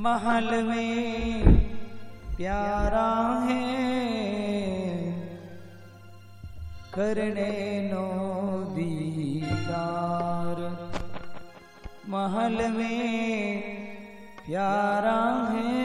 महल में प्यारा है। करने नो दीदार। महल में प्यारा है।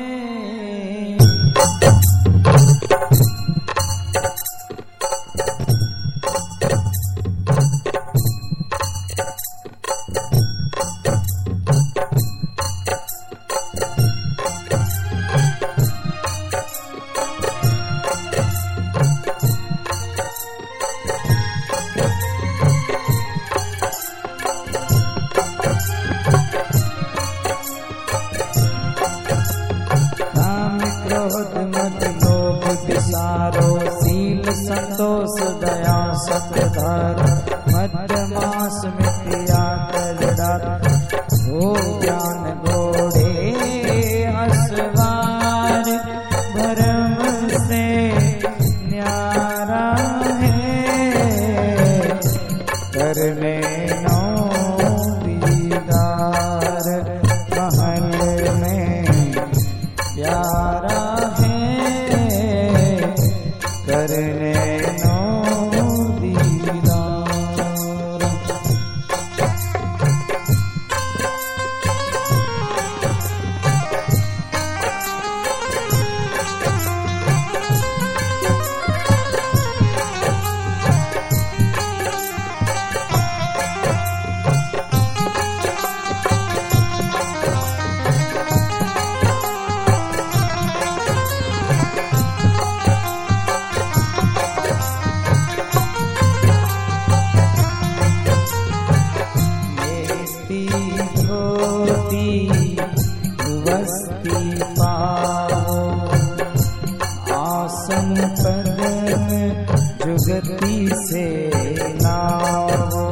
बदन जुगती से ना हो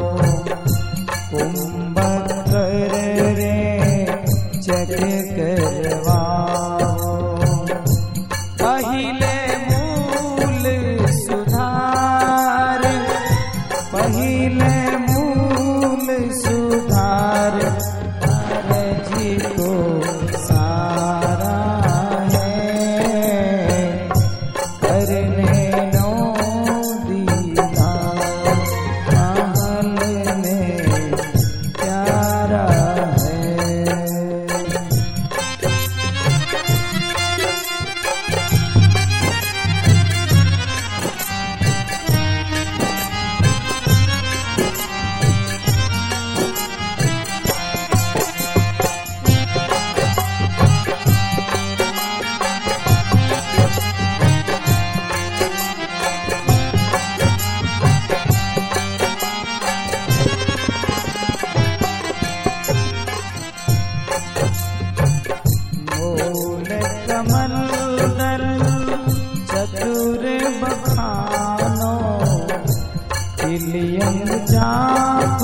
तिलियन चाप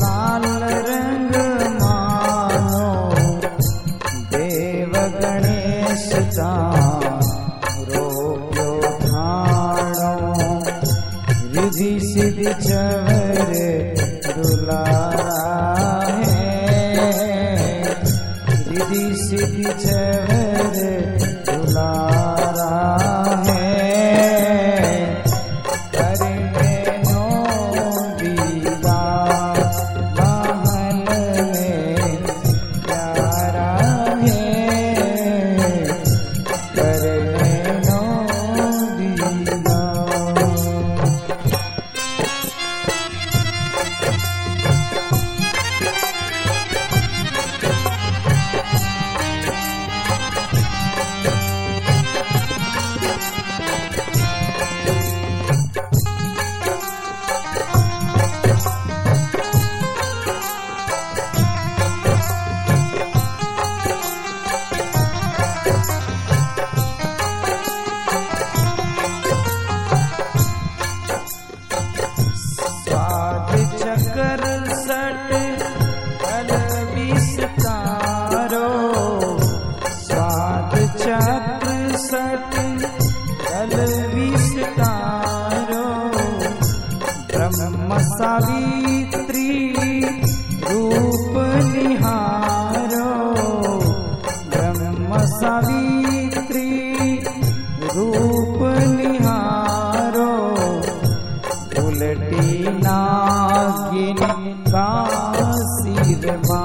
लाल रंग मानो देव गणेश रोप्यो खाणो रिधि सिधि चवरे दुलारा है रिधि सिधि सिद्धवर दुलारा नागिनी काशीर मा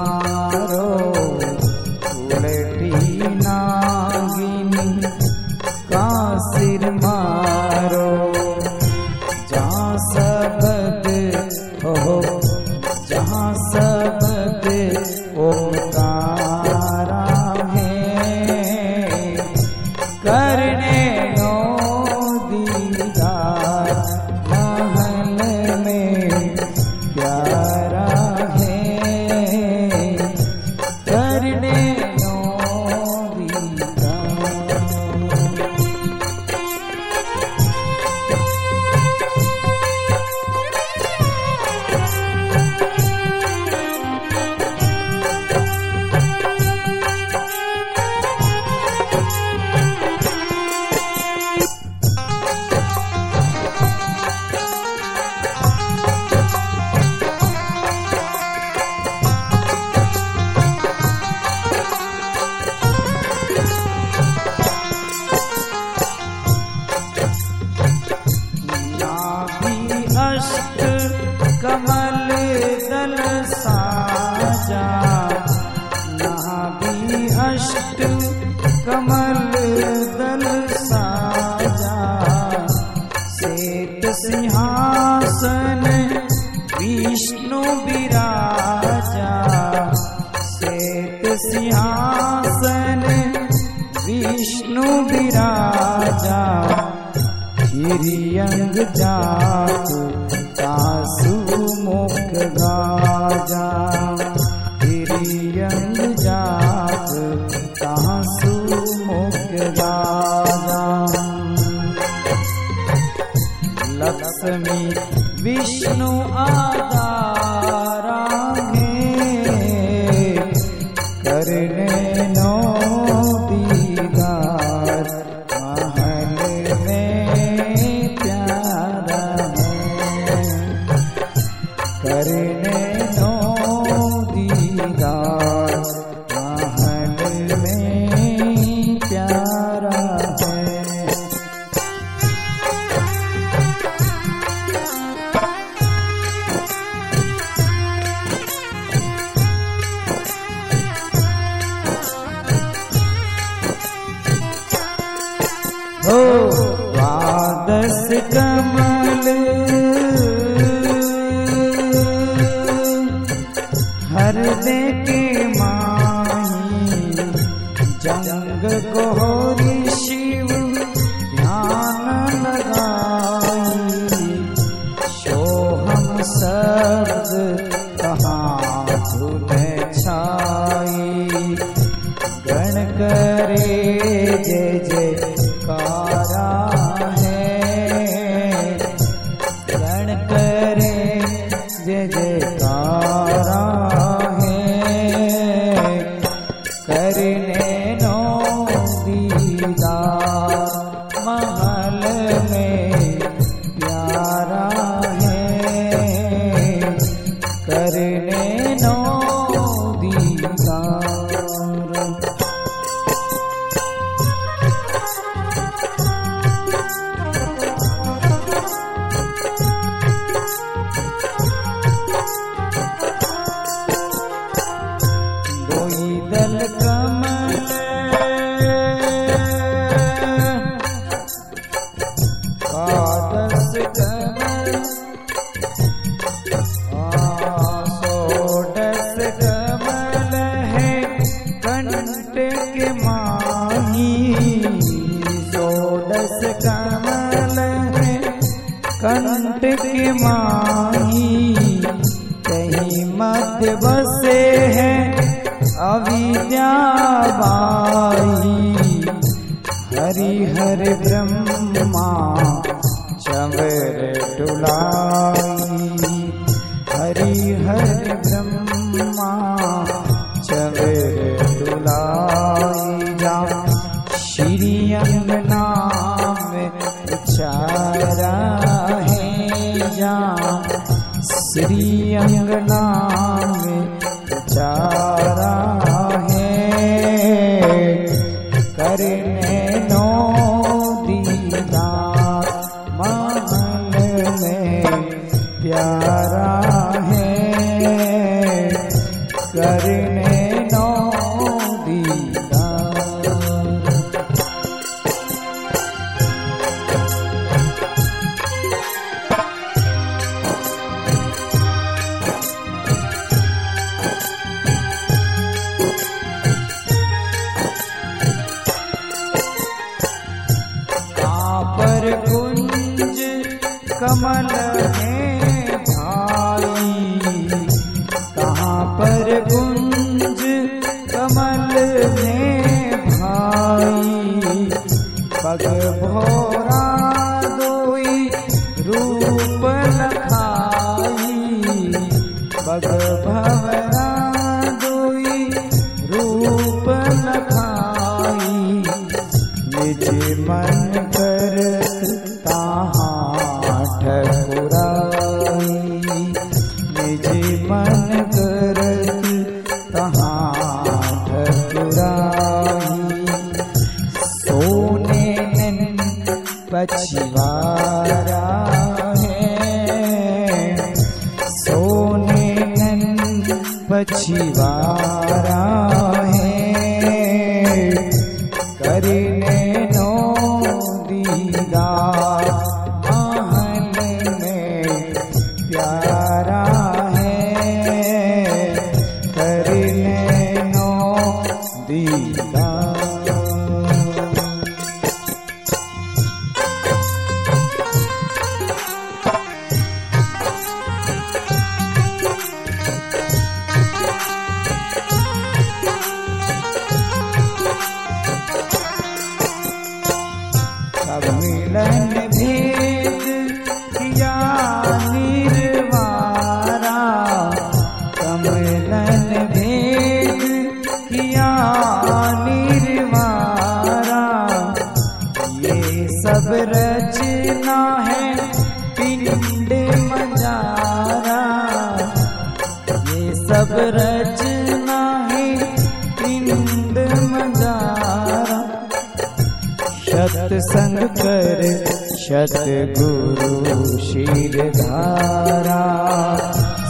कमल दल साजा। हिरियंग जात तासु मुख गाजा हिरियंग कमा दल कमल कादस कमल सोडस कमल है कंट के माही सोडस कमल है कंट के माही कहीं मध्य बसे है। अविद्या हरि हर ब्रह्मा चवर टुलाई। हरि हर ब्रह्मा चवर टुलाई जा। श्री अंग नाम उचारा है जा। श्री अंग नाम उचारा दा सब रचना है निंद मजारा सत्संग कर सतगुरु शीरधारा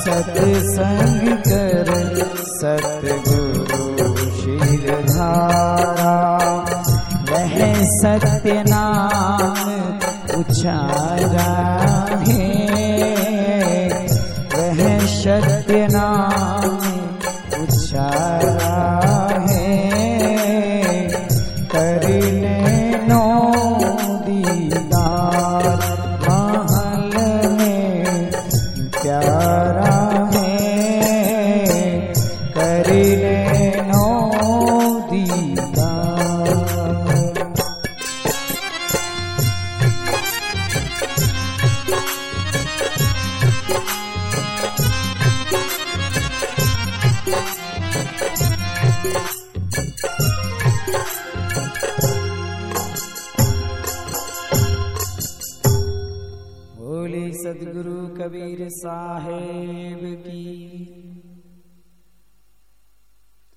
मतसङ्गीर भारा सत्सङ्गीर भारा वह सत्यना उछारा